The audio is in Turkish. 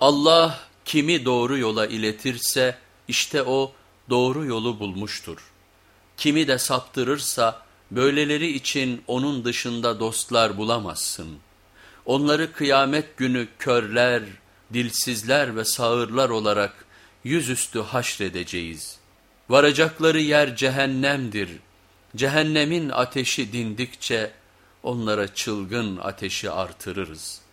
Allah kimi doğru yola iletirse işte o doğru yolu bulmuştur. Kimi de saptırırsa böyleleri için onun dışında dostlar bulamazsın. Onları kıyamet günü körler, dilsizler ve sağırlar olarak yüzüstü haşredeceğiz. Varacakları yer cehennemdir. Cehennemin ateşi dindikçe onlara çılgın ateşi artırırız.''